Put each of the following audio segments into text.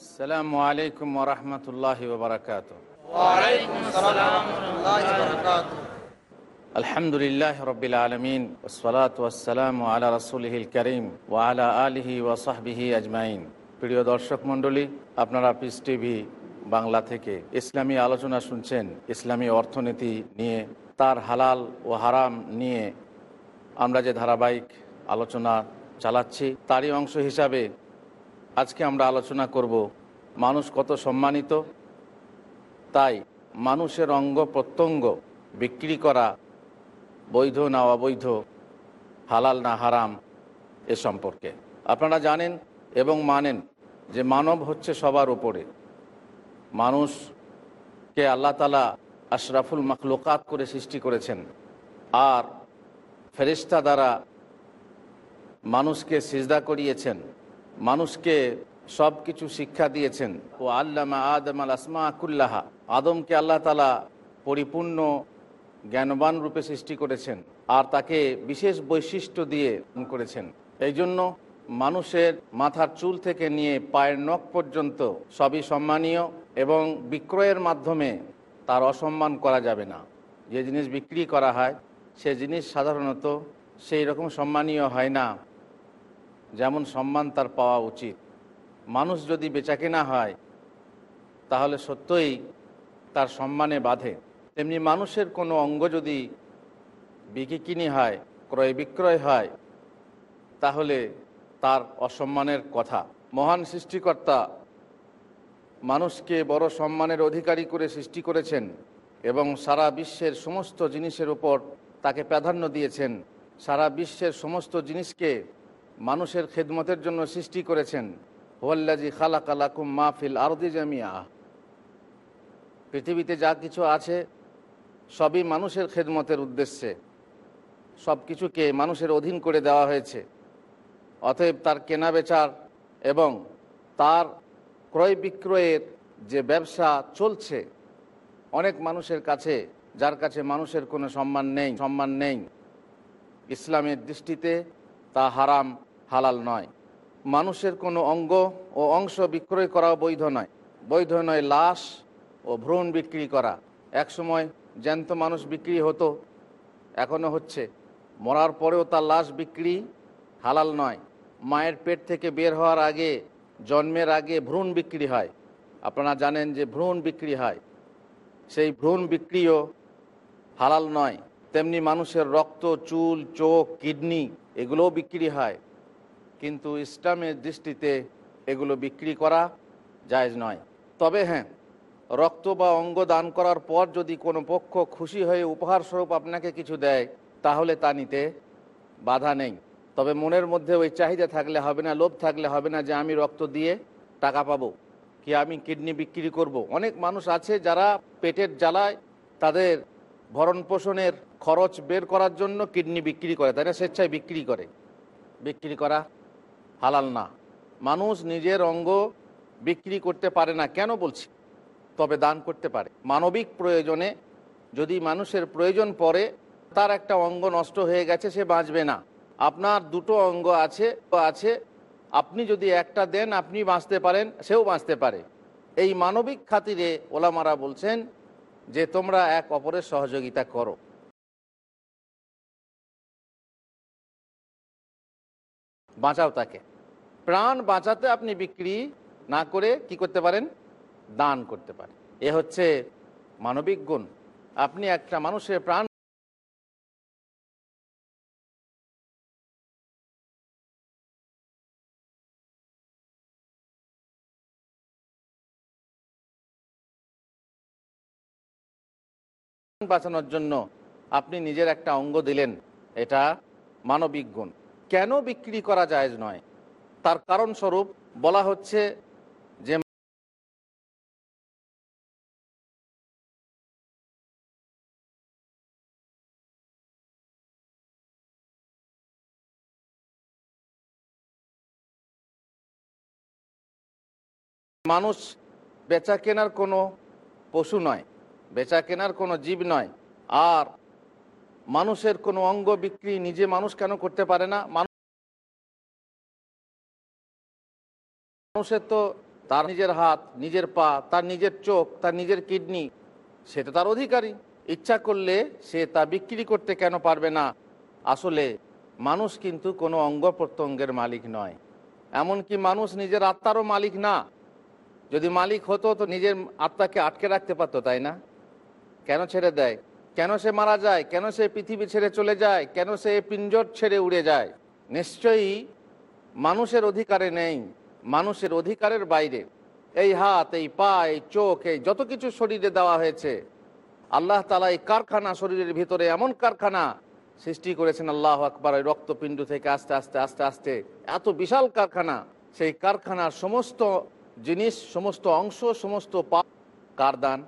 আসসালামু আলাইকুম ওরহমতুল্লাহ ববরকাত আলহামদুলিল্লাহ রবিল আলমিন ওসলাতাম আলা ওয়া করিম ওয়ালা ওয়া সাহবিহি আজমাইন। প্রিয় দর্শক মণ্ডলী আপনারা পিস টিভি বাংলা থেকে ইসলামী আলোচনা শুনছেন ইসলামী অর্থনীতি নিয়ে তার হালাল ও হারাম নিয়ে আমরা যে ধারাবাহিক আলোচনা চালাচ্ছি তারই অংশ হিসাবে আজকে আমরা আলোচনা করব মানুষ কত সম্মানিত? তাই মানুষের অঙ্গ প্রত্যঙ্গ বিক্রি করা বৈধ না অবৈধ, হালাল না হারাম, এ সম্পর্কে। আপনারা জানেন এবং মানেন যে মানব হচ্ছে সবার উপরে। মানুষকে আল্লাহ তালা আশরাফুল মখলুকাত করে সৃষ্টি করেছেন। আর ফেরিস্তা দ্বারা মানুষকে সিজদা করিয়েছেন। মানুষকে সব কিছু শিক্ষা দিয়েছেন। ও আল্লামা আদম আল আসমা আকুল্লাহা আদমকে আল্লাহ তালা পরিপূর্ণ জ্ঞানবান রূপে সৃষ্টি করেছেন আর তাকে বিশেষ বৈশিষ্ট্য দিয়ে করেছেন। এই জন্য মানুষের মাথার চুল থেকে নিয়ে পায়ের নখ পর্যন্ত সবই সম্মানীয় এবং বিক্রয়ের মাধ্যমে তার অসম্মান করা যাবে না। যে জিনিস বিক্রি করা হয়, সে জিনিস সাধারণত সেই রকম সম্মানীয় হয় না, যেমন সম্মান তার পাওয়া উচিত। মানুষ যদি বেচাকেনা হয়, তাহলে সত্যই তার সম্মানে বাধে। তেমনি মানুষের কোনো অঙ্গ যদি বিকিকিনি হয়, ক্রয় বিক্রয় হয়, তাহলে তার অসম্মানের কথা। মহান সৃষ্টিকর্তা মানুষকে বড় সম্মানের অধিকারী করে সৃষ্টি করেছেন এবং সারা বিশ্বের সমস্ত জিনিসের উপর তাকে প্রাধান্য দিয়েছেন। সারা বিশ্বের সমস্ত জিনিসকে মানুষের খেদমতের জন্য সৃষ্টি করেছেন। মাহফিল জামিয়া পৃথিবীতে যা কিছু আছে, সবই মানুষের খেদমতের উদ্দেশ্যে। সব কিছুকে মানুষের অধীন করে দেওয়া হয়েছে। অতএব তার কেনা বেচার এবং তার ক্রয় বিক্রয়ের যে ব্যবসা চলছে, অনেক মানুষের কাছে, যার কাছে মানুষের কোনো সম্মান নেই সম্মান নেই। ইসলামের দৃষ্টিতে তা হারাম, হালাল নয়। মানুষের কোনো অঙ্গ ও অংশ বিক্রয় করাও বৈধ নয়। বৈধ নয় লাশ ও ভ্রূণ বিক্রি করা। একসময় জ্যান্ত মানুষ বিক্রি হতো এখনও হচ্ছে। মরার পরেও তার লাশ বিক্রি হালাল নয়। মায়ের পেট থেকে বের হওয়ার আগে, জন্মের আগে ভ্রূণ বিক্রি হয়। আপনারা জানেন যে ভ্রূণ বিক্রি হয়। সেই ভ্রূণ বিক্রিও হালাল নয়। তেমনি মানুষের রক্ত, চুল, চোখ, কিডনি, এগুলোও বিক্রি হয়। কিন্তু ইসলামের দৃষ্টিতে এগুলো বিক্রি করা জায়জ নয়। তবে হ্যাঁ রক্ত বা অঙ্গ দান করার পর যদি কোনো পক্ষ খুশি হয়ে উপহার স্বরূপ আপনাকে কিছু দেয়, তাহলে তা নিতে বাধা নেই। তবে মনের মধ্যে ওই চাহিদা থাকলে হবে না, লোভ থাকলে হবে না যে আমি রক্ত দিয়ে টাকা পাবো, কি আমি কিডনি বিক্রি করব। অনেক মানুষ আছে যারা পেটের জ্বালায় তাদের ভরণ পোষণের খরচ বের করার জন্য কিডনি বিক্রি করে, তাই না? স্বেচ্ছায় বিক্রি করে। বিক্রি করা হালাল না। মানুষ নিজের অঙ্গ বিক্রি করতে পারে না, কেন বলছি? তবে দান করতে পারে। মানবিক প্রয়োজনে যদি মানুষের প্রয়োজন পড়ে, তার একটা অঙ্গ নষ্ট হয়ে গেছে, সে বাঁচবে না। আপনার দুটো অঙ্গ আছে আছে। আপনি যদি একটা দেন, আপনি বাঁচতে পারেন, সেও বাঁচতে পারে। এই মানবিক খাতিরে ওলামারা বলছেন যে, তোমরা এক অপরের সহযোগিতা করো। বাঁচাও তাকে। প্রাণ বাঁচাতে আপনি বিক্রি না করে কি করতে পারেন? দান করতে পারেন। এ হচ্ছে মানবিক গুণ। আপনি একটা মানুষের প্রাণ বাঁচানোর জন্য আপনি নিজের একটা অঙ্গ দিলেন, এটা মানবিক গুণ। কেন বিক্রি করা যায় নয়? তার কারণ স্বরূপ বলা হচ্ছে যে মানুষ বেচা কেনার কোনো পশু নয়, বেচা কেনার কোনো জীব নয়, আর মানুষের কোনো অঙ্গ বিক্রি নিজে মানুষ কেন করতে পারে না? মানুষের তো তার নিজের হাত, নিজের পা, তার নিজের চোখ, তার নিজের কিডনি সেটা তার অধিকারী। ইচ্ছা করলে সে তা বিক্রি করতে কেন পারবে না? আসলে মানুষ কিন্তু কোনো অঙ্গ প্রত্যঙ্গের মালিক নয়। এমনকি মানুষ নিজের আত্মারও মালিক না। যদি মালিক হতো তো নিজের আত্মাকে আটকে রাখতে পারতো, তাই না? কেন ছেড়ে দেয়? কেন সে মারা যায়? কেন সে পৃথিবী ছেড়ে চলে যায়? কেন সে পিঞ্জর ছেড়ে উড়ে যায়? নিশ্চয়ই মানুষের অধিকারে নেই। মানুষের অধিকারের বাইরে। এই হাত, এই পা, এই চোখ, এই যত কিছু শরীরে দেওয়া হয়েছে, আল্লাহ তালা এই কারখানা শরীরের ভিতরে এমন কারখানা সৃষ্টি করেছেন, আল্লাহ আকবর ওই রক্তপিণ্ড থেকে আস্তে আস্তে আস্তে আস্তে। এত বিশাল কারখানা। সেই কারখানার সমস্ত জিনিস, সমস্ত অংশ, সমস্ত পা কার দান?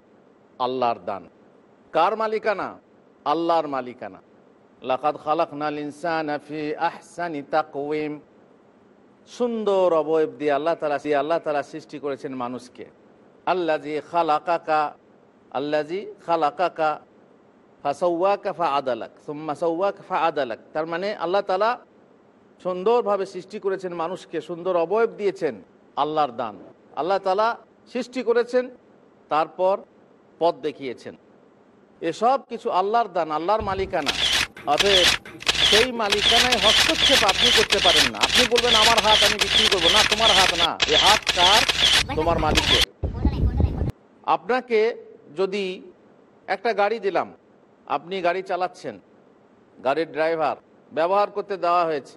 আল্লাহর দান। কার মালিকানা? আল্লাহর মালিকানা। লাকাদ খালাকনাল ইনসানা ফি আহসানি তাকওয়িম। সুন্দর অবয়ব দিয়ে আল্লাহ তালা দিয়ে আল্লাহ তালা সৃষ্টি করেছেন মানুষকে। আল্লাজি খালাকাকা আল্লাজি খালাকাকা ফাসৌয়াকা ফা আদালাক সুম্মা সৌয়াকা ফা আদালাক তার মানে আল্লাহ তালা সুন্দরভাবে সৃষ্টি করেছেন মানুষকে, সুন্দর অবয়ব দিয়েছেন আল্লাহর দান। আল্লাহ তালা সৃষ্টি করেছেন, তারপর পথ দেখিয়েছেন। এসব কিছু আল্লাহর দান, আল্লাহর মালিকানা। অতএব সেই মালিকানায় হস্তক্ষেপ আপনি করতে পারেন না। আপনি বলবেন, আমার হাত, আমি বিক্রি করব। না, তোমার হাত না। এই হাত কার? তোমার মালিকের। আপনাকে যদি একটা গাড়ি দিলাম, আপনি গাড়ি চালাচ্ছেন, গাড়ির ড্রাইভার, ব্যবহার করতে দেওয়া হয়েছে,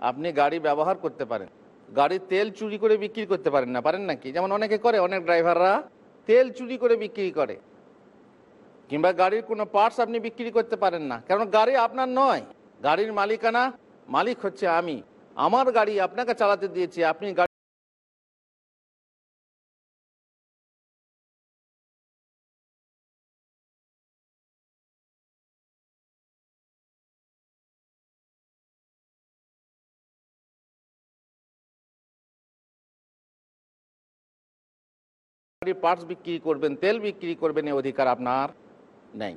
আপনি গাড়ি ব্যবহার করতে পারেন। গাড়ির তেল চুরি করে বিক্রি করতে পারেন না। পারেন নাকি? যেমন অনেকে করে, অনেক ড্রাইভাররা তেল চুরি করে বিক্রি করে। কিংবা গাড়ির কোনো পার্টস আপনি বিক্রি করতে পারেন না। কারণ গাড়ি আপনার নয়। গাড়ির মালিকানা মালিক হচ্ছে আমি। আমার গাড়ি আপনাকে চালাতে দিয়েছি, আপনি গাড়ি গাড়ির পার্টস বিক্রি করবেন, তেল বিক্রি করবেন এই অধিকার আপনার। নেই।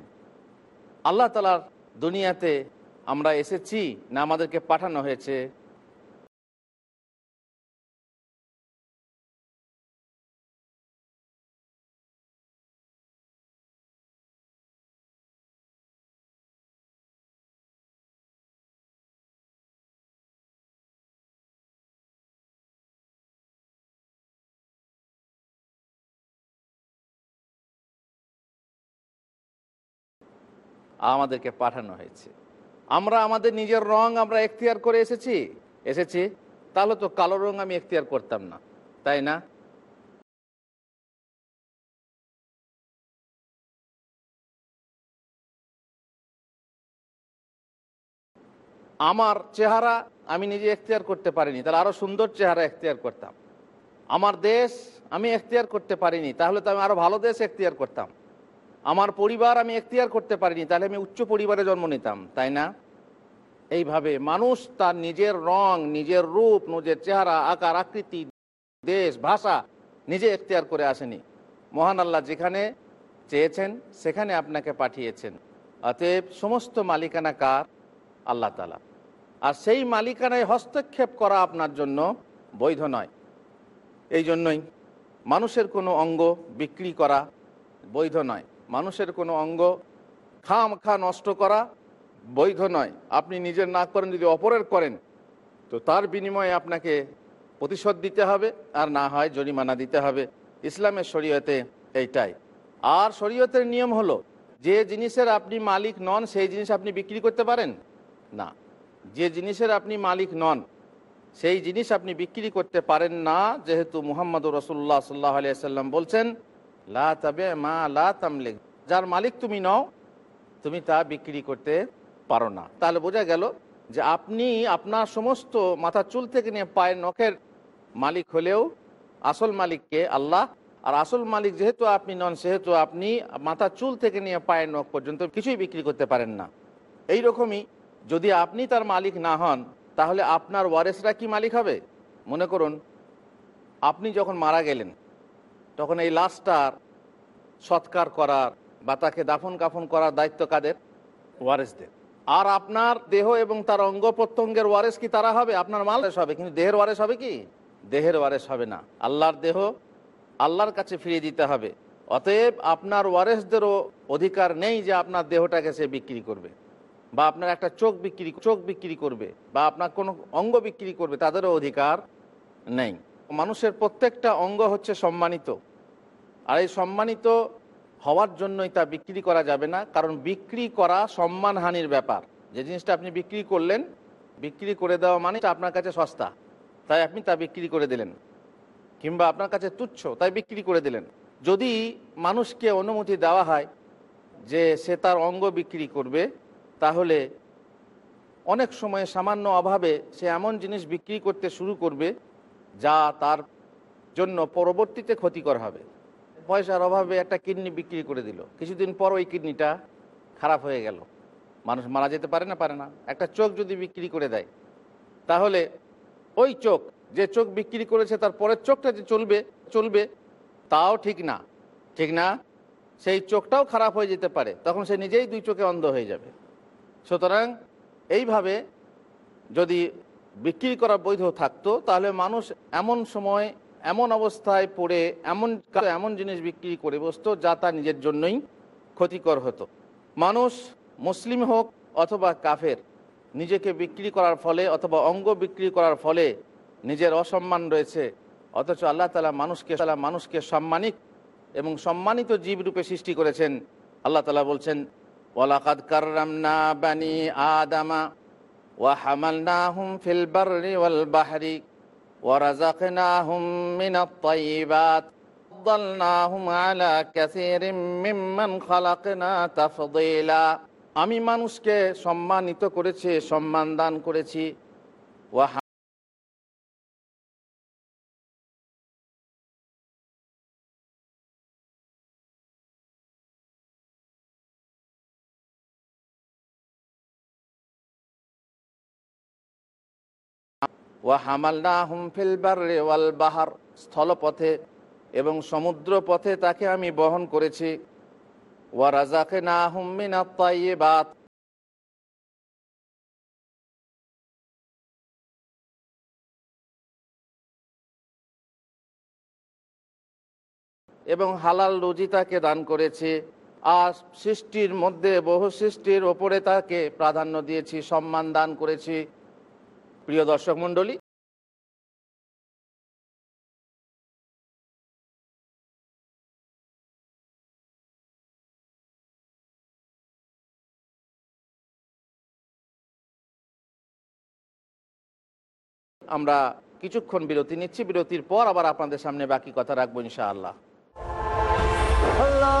আল্লাহ তালার দুনিয়াতে আমরা এসেছি না আমাদেরকে পাঠানো হয়েছে। আমাদেরকে পাঠানো হয়েছে। আমরা আমাদের নিজের রং আমরা এখতিয়ার করে এসেছি। এসেছি? তাহলে তো কালো রং আমি এখতিয়ার করতাম না, তাই না? আমার চেহারা আমি নিজে এখতিয়ার করতে পারিনি, তাহলে আরও সুন্দর চেহারা এখতিয়ার করতাম। আমার দেশ আমি এখতিয়ার করতে পারিনি, তাহলে তো আমি আরও ভালো দেশ এখতিয়ার করতাম। আমার পরিবার আমি এখতিয়ার করতে পারিনি, তাহলে আমি উচ্চ পরিবারে জন্ম নিতাম, তাই না? এইভাবে মানুষ তার নিজের রং, নিজের রূপ, নিজের চেহারা, আকার, আকৃতি, দেশ, ভাষা নিজে এখতিয়ার করে আসেনি। মহান আল্লাহ যেখানে চেয়েছেন, সেখানে আপনাকে পাঠিয়েছেন। অতএব সমস্ত মালিকানা কার? আল্লাহ তালা আর সেই মালিকানায় হস্তক্ষেপ করা আপনার জন্য বৈধ নয়। এই জন্যই মানুষের কোনো অঙ্গ বিক্রি করা বৈধ নয়। মানুষের কোনো অঙ্গ খাম খা নষ্ট করা বৈধ নয়। আপনি নিজের না করেন, যদি অপরের করেন, তো তার বিনিময়ে আপনাকে প্রতিশোধ দিতে হবে, আর না হয় জরিমানা দিতে হবে। ইসলামের শরীয়তে এইটাই। আর শরীয়তের নিয়ম হলো, যে জিনিসের আপনি মালিক নন, সেই জিনিস আপনি বিক্রি করতে পারেন? না। যে জিনিসের আপনি মালিক নন, সেই জিনিস আপনি বিক্রি করতে পারেন না, যেহেতু মুহাম্মদ রসুল্লাহ সাল্লাহ আলিয়া সাল্লাম বলছেন লা মা লা যার মালিক তুমি নও, তুমি তা বিক্রি করতে পারো না। তাহলে বোঝা গেল যে আপনি আপনার সমস্ত মাথা চুল থেকে নিয়ে পায়ের নখের মালিক হলেও আসল মালিককে আল্লাহ। আর আসল মালিক যেহেতু আপনি নন, সেহেতু আপনি মাথা চুল থেকে নিয়ে পায়ের নখ পর্যন্ত কিছুই বিক্রি করতে পারেন না। এই রকমই যদি আপনি তার মালিক না হন, তাহলে আপনার ওয়ারেসরা কি মালিক হবে? মনে করুন, আপনি যখন মারা গেলেন তখন এই লাশটার সৎকার করার বা তাকে দাফন কাফন করার দায়িত্ব কাদের? ওয়ারেসদের। আর আপনার দেহ এবং তার অঙ্গ প্রত্যঙ্গের ওয়ারেস কি তারা হবে? আপনার মাল হবে কিন্তু দেহের ওয়ারেস হবে কি? দেহের ওয়ারেস হবে না। আল্লাহর দেহ আল্লাহর কাছে ফিরিয়ে দিতে হবে। অতএব আপনার ওয়ারেসদেরও অধিকার নেই যে আপনার দেহটাকে সে বিক্রি করবে। বা আপনার একটা চোখ বিক্রি চোখ বিক্রি করবে বা আপনার কোনো অঙ্গ বিক্রি করবে তাদেরও অধিকার নেই। মানুষের প্রত্যেকটা অঙ্গ হচ্ছে সম্মানিত। আর এই সম্মানিত হওয়ার জন্যই তা বিক্রি করা যাবে না, কারণ বিক্রি করা সম্মানহানির ব্যাপার। যে জিনিসটা আপনি বিক্রি করলেন, বিক্রি করে দেওয়া মানে আপনার কাছে সস্তা। তাই আপনি তা বিক্রি করে দিলেন। কিংবা আপনার কাছে তুচ্ছ, তাই বিক্রি করে দিলেন। যদি মানুষকে অনুমতি দেওয়া হয় যে সে তার অঙ্গ বিক্রি করবে, তাহলে অনেক সময় সামান্য অভাবে সে এমন জিনিস বিক্রি করতে শুরু করবে, যা তার জন্য পরবর্তীতে ক্ষতিকর হবে। পয়সার অভাবে একটা কিডনি বিক্রি করে দিল। কিছুদিন পর ওই কিডনিটা খারাপ হয়ে গেল। মানুষ মারা যেতে পারে না পারে না। একটা চোখ যদি বিক্রি করে দেয়, তাহলে ওই চোখ, যে চোখ বিক্রি করেছে তার পরের চোখটা যে চলবে চলবে, তাও ঠিক না। ঠিক না? সেই চোখটাও খারাপ হয়ে যেতে পারে। তখন সে নিজেই দুই চোখে অন্ধ হয়ে যাবে। সুতরাং এইভাবে যদি বিক্রি করা বৈধ থাকতো, তাহলে মানুষ এমন সময় এমন অবস্থায় পড়ে এমন এমন জিনিস বিক্রি করে বসত যা তার নিজের জন্যই ক্ষতিকর হতো। মানুষ, মুসলিম হোক অথবা কাফের, নিজেকে বিক্রি করার ফলে অথবা অঙ্গ বিক্রি করার ফলে নিজের অসম্মান রয়েছে। অথচ আল্লাহ তালা মানুষকে তালা মানুষকে সম্মানিক এবং সম্মানিত জীব রূপে সৃষ্টি করেছেন। আল্লাহ তালা বলছেন ওলাকাদ কার্রামনা বানি আদামা ওয়া হামালনা হুম ফিল বাহারিক ورزقناهم من الطيبات فضلناهم على كثير ممن خلقنا تفضيلا আমি মানুষকে সম্মানিত করেছি সম্মান দান করেছি ওয়া হামালনা হুমফিল বার্রে বাহার, স্থলপথে এবং সমুদ্র পথে তাকে আমি বহন করেছি। ওয়া রাজাকে না হুম্মিনা বাত এবং হালাল রুজি তাকে দান করেছে। আর সৃষ্টির মধ্যে বহু সৃষ্টির ওপরে তাকে প্রাধান্য দিয়েছি, সম্মান দান করেছি। প্রিয় দর্শক মন্ডলী আমরা কিছুক্ষণ বিরতি নিচ্ছি। বিরতির পর আবার আপনাদের সামনে বাকি কথা রাখব ইনশাআল্লাহ। আল্লাহ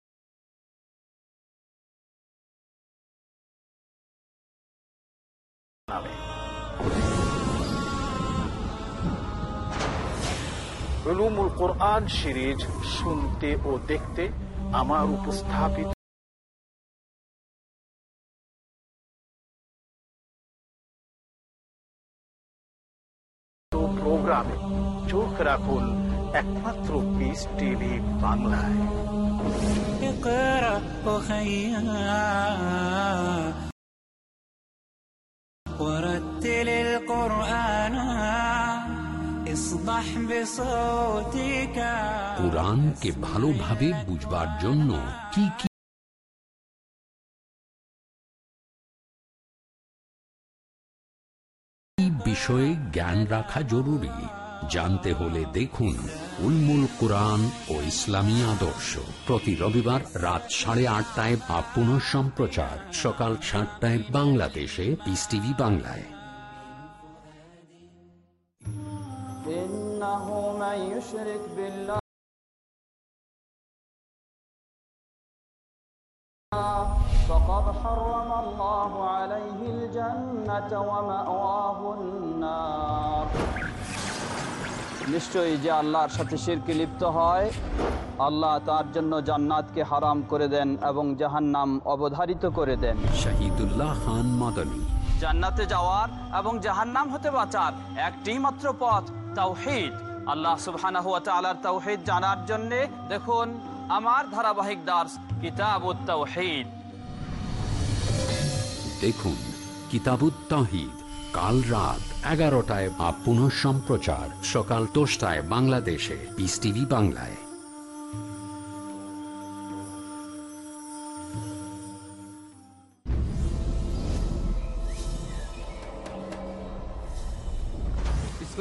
রুলুমুল কোরআন সিরিজ শুনতে ও দেখতে আমার উপস্থাপিত প্রোগ্রামে চোখ রাখুন একমাত্র পিস টিভি বাংলায় اقرأ وخيا ورتل القرآن اصدح بصوتك কোরআনকে ভালোভাবে বুঝবার জন্য কি কি বিষয়ে জ্ঞান রাখা জরুরি, জানতে হলে দেখুন উলমুল কোরআন ও ইসলামী আদর্শ। প্রতি রবিবার রাত সাড়ে আটটায় বা সম্প্রচার সকাল সাতটায় বাংলাদেশে পিস টিভি বাংলায়। يشرك بالله فقد حرم الله عليه الجنة ومأواه النار নিশ্চয়ই যে আল্লাহর সাথে শিরকে লিপ্ত হয় আল্লাহ তার জন্য জান্নাতকে হারাম করে দেন এবং জাহান্নাম অবধারিত করে দেন শহীদুল্লাহ খান মাদানী জান্নাতে যাওয়ার এবং জাহান্নাম হতে বাঁচার একটি মাত্র পথ তাওহীদ আল্লাহ সুবহানাহু ওয়া জানার জন্য দেখুন আমার ধারাবাহিক দাস কিতাবুত দেখুন কিতাবুত কাল রাত এগারোটায় বা পুনঃ সম্প্রচার সকাল দশটায় বাংলাদেশে পিস টিভি বাংলায়।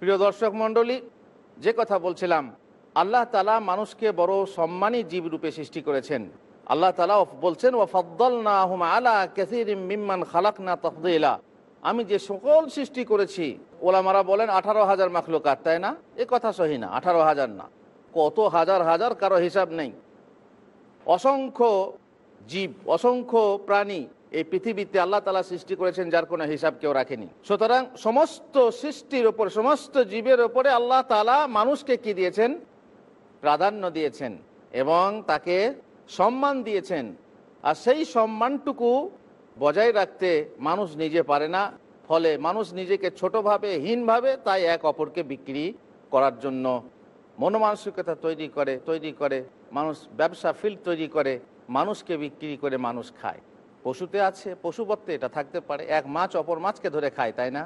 প্রিয় দর্শক মণ্ডলী, যে কথা বলছিলাম, আল্লাহ তালা মানুষকে বড় সম্মানী জীব রূপে সৃষ্টি করেছেন। আল্লাহ তালা বলছেন ও ফদ্দল না হুম আলা কেসির মিম্মান খালাক না তফদিলা। আমি যে সকল সৃষ্টি করেছি, ওলামারা বলেন আঠারো হাজার মাখলুকাত, তাই না? এ কথা সহি না, আঠারো হাজার না। কত হাজার হাজার কারও হিসাব নেই। অসংখ্য জীব, অসংখ্য প্রাণী এই পৃথিবীতে আল্লাহ তালা সৃষ্টি করেছেন যার কোনো হিসাব কেউ রাখেনি। সুতরাং সমস্ত সৃষ্টির ওপর সমস্ত জীবের ওপরে আল্লাহ তালা মানুষকে কি দিয়েছেন? প্রাধান্য দিয়েছেন এবং তাকে সম্মান দিয়েছেন। আর সেই সম্মানটুকু বজায় রাখতে মানুষ নিজে পারে না। ফলে মানুষ নিজেকে ছোটোভাবে, হীনভাবে তাই এক অপরকে বিক্রি করার জন্য মনোমানসিকতা তৈরি করে তৈরি করে, মানুষ ব্যবসা ফিল্ড তৈরি করে, মানুষকে বিক্রি করে মানুষ খায়। পশুতে আছে পশুবত্তে এটা থাকতে পারে। এক মাছ অপর মাছকে ধরে খায়, তাই না?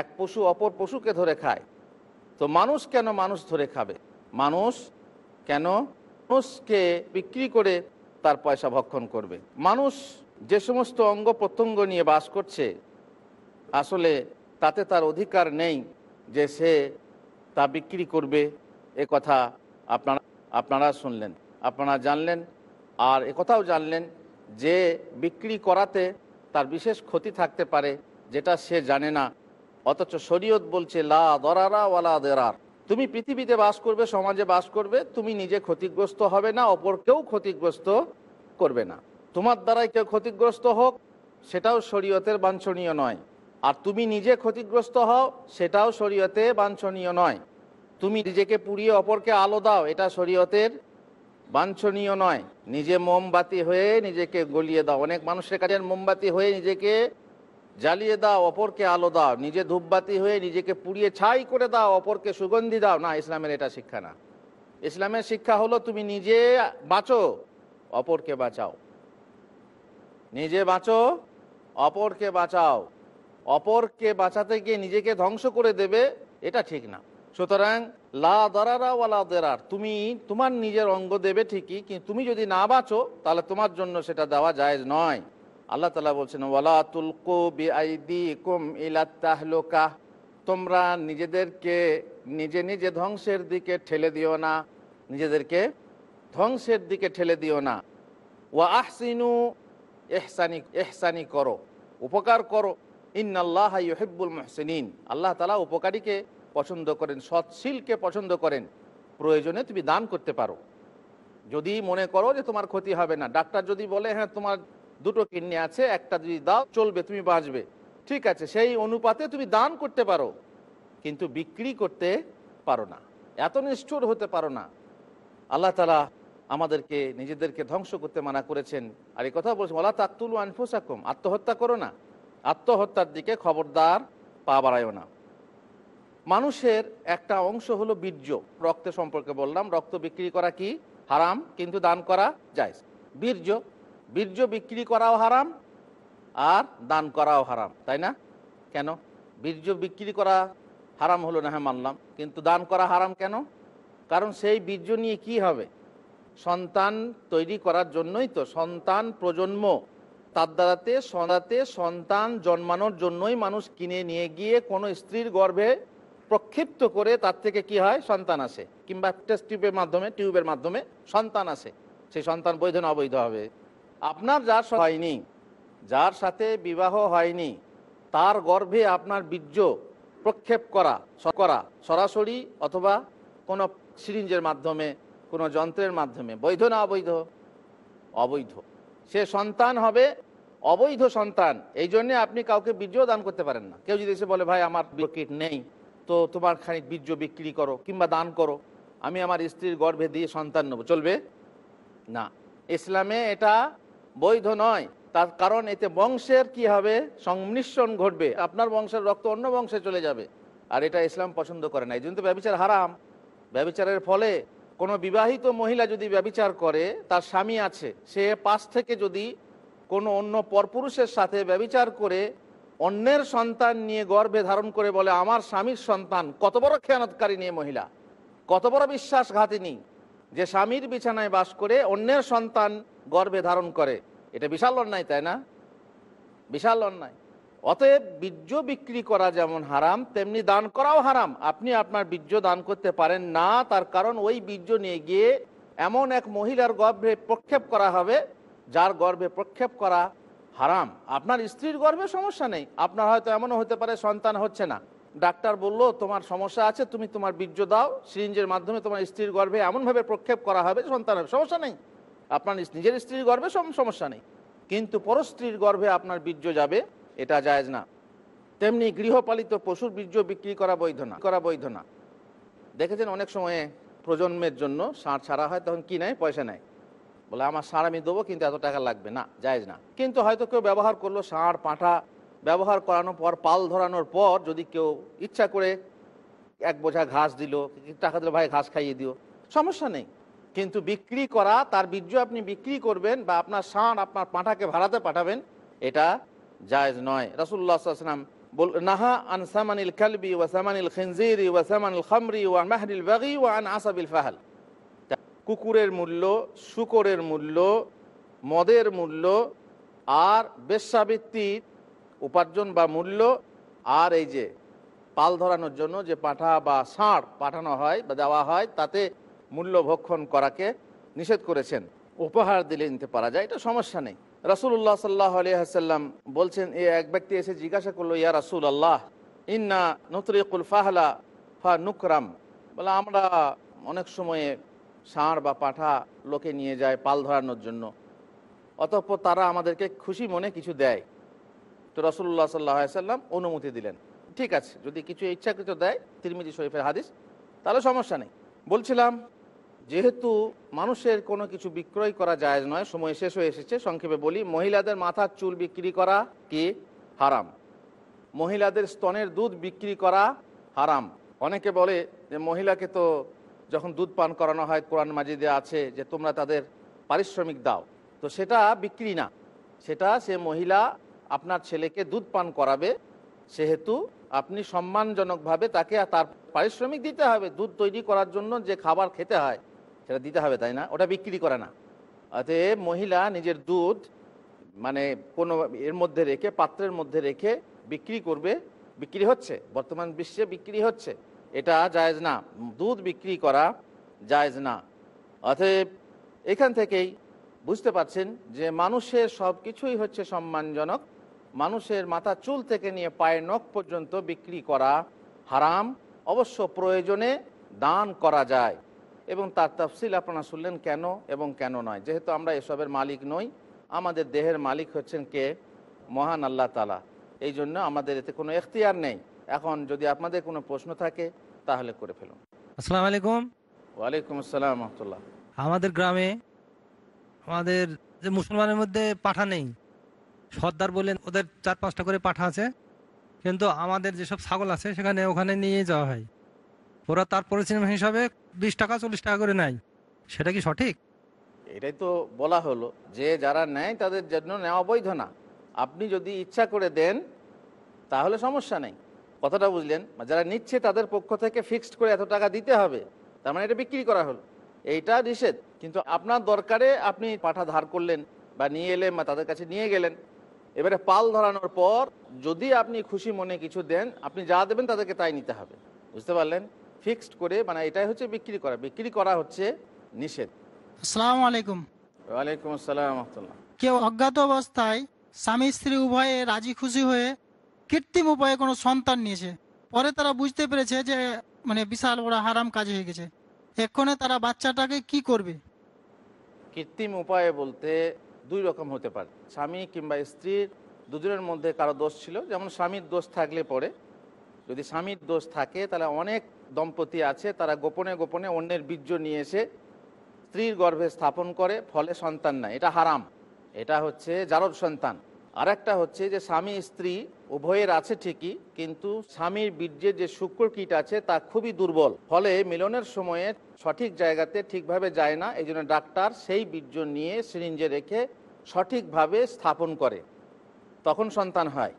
এক পশু অপর পশুকে ধরে খায়। তো মানুষ কেন মানুষ ধরে খাবে? মানুষ কেন? মানুষকে বিক্রি করে তার পয়সা ভক্ষণ করবে। মানুষ যে সমস্ত অঙ্গ প্রত্যঙ্গ নিয়ে বাস করছে, আসলে তাতে তার অধিকার নেই যে সে তা বিক্রি করবে। এ কথা আপনারা আপনারা শুনলেন, আপনারা জানলেন, আর এ কথাও জানলেন যে বিক্রি করাতে তার বিশেষ ক্ষতি থাকতে পারে, যেটা সে জানে না। অথচ শরীয়ত বলছে, লা দরারা ওয়ালা দেরার। তুমি পৃথিবীতে বাস করবে, সমাজে বাস করবে, তুমি নিজে ক্ষতিগ্রস্ত হবে না অপরকেও ক্ষতিগ্রস্ত করবে না। তোমার দ্বারাই কেউ ক্ষতিগ্রস্ত হোক, সেটাও শরীয়তের বাঞ্ছনীয় নয়। আর তুমি নিজে ক্ষতিগ্রস্ত হও, সেটাও শরীয়তে বাঞ্ছনীয় নয়। তুমি নিজেকে পুড়িয়ে অপরকে আলো দাও, এটা শরীয়তের বাঞ্ছনীয় নয়। নিজে মোমবাতি হয়ে নিজেকে গলিয়ে দাও। অনেক মানুষের কাছে মোমবাতি হয়ে নিজেকে জ্বালিয়ে দাও, অপরকে আলো দাও। নিজে ধূপবাতি হয়ে নিজেকে পুড়িয়ে ছাই করে দাও, অপরকে সুগন্ধি দাও। না, ইসলামের এটা শিক্ষা না। ইসলামের শিক্ষা হলো তুমি নিজে বাঁচো, অপরকে বাঁচাও। নিজে বাঁচো, অপরকে বাঁচাও। অপরকে বাঁচাতে গিয়ে নিজেকে ধ্বংস করে দেবে, এটা ঠিক না। সুতরাং লা দরারা ওয়ালা দেরার। তুমি তোমার নিজের অঙ্গ দেবে ঠিকই, কিন্তু তুমি যদি না বাঁচো, তাহলে তোমার জন্য সেটা দেওয়া যায় নয়। আল্লাহ তালা বলছেন, ওয়ালা তুলকো বিআইদি কুম ইলাত্তাহলোকা তোমরা নিজেদেরকে নিজে নিজে ধ্বংসের দিকে ঠেলে দিও না। নিজেদেরকে ধ্বংসের দিকে ঠেলে দিও না। ওয়া আহসিনু এহসানি এহসানি করো, উপকার করো। ইন্নাল্লাহ ইহিব্বুল মহসিনিন। আল্লাহ তালা উপকারীকে পছন্দ করেন সৎশীলকে পছন্দ করেন, প্রয়োজনে তুমি দান করতে পারো। যদি মনে করো যে তোমার ক্ষতি হবে না, ডাক্তার যদি বলে হ্যাঁ তোমার দুটো কিডনি আছে, একটা যদি দাও, চলবে, তুমি বাঁচবে। ঠিক আছে, সেই অনুপাতে তুমি দান করতে পারো, কিন্তু বিক্রি করতে পারো না। এত নিষ্ঠুর হতে পারো না। আল্লাহ তালা আমাদেরকে, নিজেদেরকে ধ্বংস করতে মানা করেছেন। আর এই কথা বলছেন ওলা তাকতুল আনফুসাকুম, আত্মহত্যা করো না। আত্মহত্যার দিকে খবরদার পা বাড়ায়ও না। মানুষের একটা অংশ হলো বীর্য। রক্তের সম্পর্কে বললাম। রক্ত বিক্রি করা কি? হারাম, কিন্তু দান করা যায় বীর্য বীর্য বিক্রি করাও হারাম আর দান করাও হারাম, তাই না? কেন? বীর্য বিক্রি করা হারাম হলো না হ্যাঁ মানলাম। কিন্তু দান করা হারাম কেন? কারণ সেই বীর্য নিয়ে কি হবে? সন্তান তৈরি করার জন্যই তো, সন্তান প্রজন্ম। তার দ্বারাতে সদাতে সন্তান জন্মানোর জন্যই মানুষ কিনে নিয়ে গিয়ে কোনো স্ত্রীর গর্ভে প্রক্ষিপ্ত করে তার থেকে কি হয়? সন্তান আসে। কিংবা টেস্ট টিউবের মাধ্যমে টিউবের মাধ্যমে সন্তান আসে। সেই সন্তান বৈধ না অবৈধ হবে। আপনার যার হয়নি। যার সাথে বিবাহ হয়নি তার গর্ভে আপনার বীর্য প্রক্ষেপ করা করা সরাসরি অথবা কোনো সিরিঞ্জের মাধ্যমে কোনো যন্ত্রের মাধ্যমে বৈধ না অবৈধ? অবৈধ। সে সন্তান হবে অবৈধ সন্তান। এই জন্যে আপনি কাউকে বীর্য দান করতে পারেন না। কেউ যদি এসে বলে ভাই আমার কিট নেই। তো তোমার খানিক বীর্য বিক্রি করো কিংবা দান করো, আমি আমার স্ত্রীর গর্ভে দিয়ে সন্তান নেব। চলবে? না। ইসলামে এটা বৈধ নয়। তার কারণ এতে বংশের কি হবে? সংমিশ্রণ ঘটবে। আপনার বংশের রক্ত অন্য বংশে চলে যাবে। আর এটা ইসলাম পছন্দ করে না। এই জন্য তো ব্যবচার হারাম। ব্যবচারের ফলে কোনো বিবাহিত মহিলা যদি ব্যবিচার করে, তার স্বামী আছে, সে পাশ থেকে যদি কোনো অন্য পরপুরুষের সাথে ব্যবিচার করে অন্যের সন্তান নিয়ে গর্ভে ধারণ করে বলে, আমার স্বামীর সন্তান, কত বড় খেয়ানতকারী নিয়ে মহিলা, কত বড় বিশ্বাসঘাতিনী, যে স্বামীর বিছানায় বাস করে অন্যের সন্তান গর্ভে ধারণ করে। এটা বিশাল অন্যায়, তাই না? বিশাল অন্যায়। অতএব বীর্য বিক্রি করা যেমন হারাম, তেমনি দান করাও হারাম। আপনি আপনার বীর্য দান করতে পারেন না, তার কারণ ওই বীর্য নিয়ে গিয়ে এমন এক মহিলার গর্ভে প্রক্ষেপ করা হবে, যার গর্ভে প্রক্ষেপ করা হারাম। আপনার স্ত্রীর গর্ভে সমস্যা নেই। আপনার হয়তো এমনও হতে পারে, সন্তান হচ্ছে না। ডাক্তার বলল, তোমার সমস্যা আছে, তুমি তোমার বীর্য দাও। সিরিঞ্জের মাধ্যমে তোমার স্ত্রীর গর্ভে এমনভাবে প্রক্ষেপ করা হবে সন্তান হবে। সমস্যা নেই। আপনার নিজের স্ত্রীর গর্ভে সম- সমস্যা নেই। কিন্তু পরস্ত্রীর গর্ভে আপনার বীর্য যাবে, এটা জায়েজ না। তেমনি গৃহপালিত পশুর বীর্য বিক্রি করা বৈধ না, করা বৈধ না। দেখেছেন অনেক সময়ে প্রজন্মের জন্য ষাঁড় ছাড়া হয়, তখন কি নেয়? পয়সা নেয়। বলে, আমার ষাঁড় আমি দেবো, কিন্তু এত টাকা লাগবে না, জায়েজ না। কিন্তু হয়তো কেউ ব্যবহার করল ষাঁড় পাঁঠা, ব্যবহার করানোর পর, পাল ধরানোর পর যদি কেউ ইচ্ছা করে এক বোঝা ঘাস দিল, টাকা দিল, ভাই, ঘাস খাইয়ে দিও। সমস্যা নেই। কিন্তু বিক্রি করা, তার বীর্য আপনি বিক্রি করবেন বা আপনার ষাঁড় আপনার পাঁঠাকে ভাড়াতে পাঠাবেন, এটা জায়েজ নয়। রাসুল্লাহাম বল, নাহা আন সামানিল কালবি ওয়া সামানিল খিনজিরি ওয়া সামানিল খামরি ওয়া মাহরিল বাগি ওয়া আন আসাবিল ফাহাল। কুকুরের মূল্য, শুকরের মূল্য, মদের মূল্য, আর বেশ্যাবৃত্তির উপার্জন বা মূল্য, আর এই যে পাল ধরানোর জন্য যে পাঠা বা ষাঁড় পাঠানো হয় বা দেওয়া হয়, তাতে মূল্য ভক্ষণ করাকে নিষেধ করেছেন। উপহার দিলে নিতে পারা যায়, এটা সমস্যা নেই। রাসুল্লাহ সাল্লাহ আলিয়াল্লাম বলছেন, এ এক ব্যক্তি এসে জিজ্ঞাসা করল, ইয়া রাসুল আল্লাহ ইন্না নতরিকুল ফাহলা ফা নুকরাম বলে, আমরা অনেক সময়ে ষাঁড় বা পাঠা লোকে নিয়ে যায় পাল ধরানোর জন্য। অতঃপর তারা আমাদেরকে খুশি মনে কিছু দেয়। তো রসুল্লাহ সাল্লাহ সাল্লাম অনুমতি দিলেন। ঠিক আছে, যদি কিছু ইচ্ছাকৃত দেয় তিরমিজি শরীফের হাদিস, তাহলে সমস্যা নেই। বলছিলাম, যেহেতু মানুষের কোনো কিছু বিক্রয় করা যায় নয়, সময় শেষ হয়ে এসেছে, সংক্ষেপে বলি, মহিলাদের মাথার চুল বিক্রি করা কি হারাম? মহিলাদের স্তনের দুধ বিক্রি করা হারাম। অনেকে বলে যে মহিলাকে তো যখন দুধ পান করানো হয়, কোরআন মাজিদে আছে যে তোমরা তাদের পারিশ্রমিক দাও। তো সেটা বিক্রি না। সেটা সে মহিলা আপনার ছেলেকে দুধ পান করাবে, সেহেতু আপনি সম্মানজনকভাবে তাকে তার পারিশ্রমিক দিতে হবে। দুধ তৈরি করার জন্য যে খাবার খেতে হয়, সেটা দিতে হবে, তাই না? ওটা বিক্রি করে না। অতএব মহিলা নিজের দুধ মানে কোনো এর মধ্যে রেখে, পাত্রের মধ্যে রেখে বিক্রি করবে। বিক্রি হচ্ছে। বর্তমান বিশ্বে বিক্রি হচ্ছে। এটা জায়েজ না। দুধ বিক্রি করা জায়েজ না। অতএব এখান থেকেই বুঝতে পারছেন যে মানুষের সব কিছুই হচ্ছে সম্মানজনক। মানুষের মাথা চুল থেকে নিয়ে পায়ের নখ পর্যন্ত বিক্রি করা হারাম। অবশ্য প্রয়োজনে দান করা যায়। এবং তার তফসিল আপনারা শুনলেন কেন এবং কেন নয়। যেহেতু আমরা এসবের মালিক নই, আমাদের দেহের মালিক হচ্ছেন কে? মহান আল্লাহ তালা এই জন্য আমাদের এতে কোনো এখতিয়ার নেই। এখন যদি আপনাদের কোনো প্রশ্ন থাকে তাহলে করে ফেলুন। আসসালামু আলাইকুম। ওয়ালাইকুম আসসালাম রহমতুল্লাহ। আমাদের গ্রামে আমাদের যে মুসলমানের মধ্যে পাঠা নেই সর্দার বললেন ওদের চার পাঁচটা করে পাঠা আছে কিন্তু আমাদের যেসব ছাগল আছে সেখানে ওখানে নিয়ে যাওয়া হয়। ওরা তার পরিশ্রম হিসাবে বিশ টাকা চল্লিশ টাকা করে নেয়। সেটা কি সঠিক? এটাই তো বলা হলো যে যারা নেয় তাদের জন্য নেওয়া বৈধ না। আপনি যদি ইচ্ছা করে দেন তাহলে সমস্যা নেই। কথাটা বুঝলেন? যারা নিচ্ছে তাদের পক্ষ থেকে ফিক্সড করে এত টাকা দিতে হবে তার মানে এটা বিক্রি করা হলো। এইটা নিষেধ। কিন্তু আপনার দরকারে আপনি পাঠা ধার করলেন বা নিয়ে এলেন বা তাদের কাছে নিয়ে গেলেন। এবারে পাল ধরানোর পর যদি আপনি খুশি মনে কিছু দেন আপনি যা দেবেন তাদেরকে তাই নিতে হবে। বুঝতে পারলেন? ফিক্সড করে মানে এটাই হচ্ছে বিক্রি করা। বিক্রি করা হচ্ছে নিষেধ। আসসালামু আলাইকুম। ওয়ালাইকুম আসসালাম কেউ অজ্ঞাত অবস্থায় স্বামী স্ত্রী উভয়ে রাজি খুশি হয়ে কৃত্রিম উপায়ে কোনো সন্তান নিয়েছে। পরে তারা বুঝতে পেরেছে যে মানে বিশাল বড় হারাম কাজ হয়ে গেছে। এক্ষণে তারা বাচ্চাটাকে কি করবে? কৃত্রিম উপায়ে বলতে দুই রকম হতে পারে। স্বামী কিংবা স্ত্রীর দুজনের মধ্যে কারও দোষ ছিল। যেমন স্বামীর দোষ থাকলে পরে। যদি স্বামীর দোষ থাকে, তাহলে অনেক দম্পতি আছে, তারা গোপনে গোপনে অন্যের বীর্য নিয়ে এসে স্ত্রীর গর্ভে স্থাপন করে, ফলে সন্তান নাই। এটা হারাম। এটা হচ্ছে জারদ সন্তান। আর একটা হচ্ছে যে স্বামী স্ত্রী উভয়ের আছে ঠিকই, কিন্তু স্বামীর বীর্যের যে শুক্র কীট আছে তা খুবই দুর্বল। ফলে মিলনের সময়ে সঠিক জায়গাতে ঠিকভাবে যায় না এই ডাক্তার সেই বীর্য নিয়ে সিরিঞ্জে রেখে সঠিকভাবে স্থাপন করে। তখন সন্তান হয়।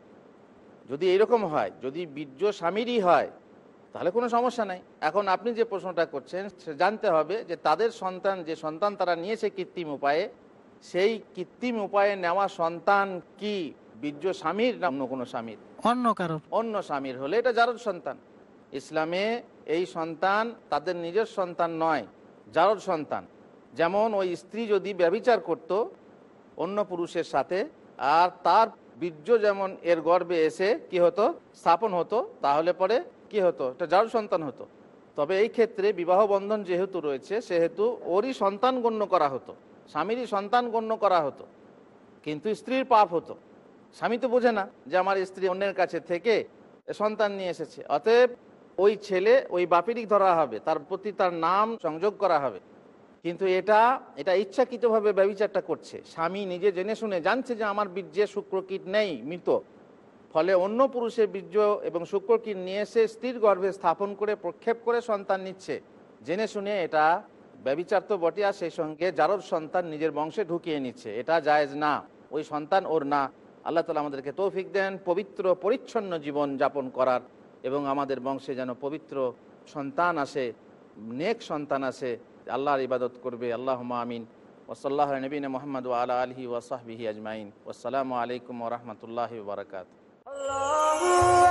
যদি এরকম হয়, যদি বীর্য স্বামীরই হয়, তাহলে কোনো সমস্যা নাই। এখন আপনি যে প্রশ্নটা করছেন, সে জানতে হবে যে তাদের সন্তান, যে সন্তান তারা নিয়েছে কৃত্রিম উপায়ে সেই কৃত্রিম উপায়ে নেওয়া সন্তান কি? বীর্য স্বামীর না অন্য কোনো স্বামীর? অন্য কারোর। অন্য স্বামীর হলে এটা জারদ সন্তান। ইসলামে এই সন্তান তাদের নিজের সন্তান নয় জারদ সন্তান। যেমন ওই স্ত্রী যদি ব্যবিচার করত অন্য পুরুষের সাথে আর তার বীর্য যেমন এর গর্ভে এসে কি হতো? স্থাপন হতো তাহলে পরে কি হতো? এটা জারদ সন্তান হতো। তবে এই ক্ষেত্রে বিবাহ বন্ধন যেহেতু রয়েছে সেহেতু ওরই সন্তান গণ্য করা হতো। স্বামীরই সন্তান গণ্য করা হতো, কিন্তু স্ত্রীর পাপ হতো। স্বামী তো বোঝে না যে আমার স্ত্রী অন্যের কাছে থেকে সন্তান নিয়ে এসেছে। অতএব ওই ছেলে, ওই বাপেরই ধরা হবে, তার প্রতি তার নাম সংযোগ করা হবে। কিন্তু এটা এটা ইচ্ছাকৃতভাবে ব্যবচারটা করছে। স্বামী নিজে জেনে শুনে জানছে যে আমার বীর্যে শুক্রকীট নেই, মৃত। ফলে অন্য পুরুষের বীর্য এবং শুক্রকীট নিয়ে এসে স্ত্রীর গর্ভে স্থাপন করে, প্রক্ষেপ করে সন্তান নিচ্ছে। জেনে শুনে এটা ব্যবিচার তো বটে, আর সেই সঙ্গে জারদ সন্তান নিজের বংশে ঢুকিয়ে নিচ্ছে, এটা জায়েজ না। ওই সন্তান ওর না। আল্লাহ তালা আমাদেরকে তৌফিক দেন, পবিত্র, পরিচ্ছন্ন জীবন যাপন করার, এবং আমাদের বংশে যেন পবিত্র সন্তান আসে, নেক সন্তান আসে, আল্লাহর ইবাদত করবে। আল্লাহ আমিন। ওসল্লাহ নবীন মোহাম্মদ আলা আলহি ওসাহবিহি আজমাইন। আসসালামু আলাইকুম রহমতুল্লাহ বারকাত আল্লাহু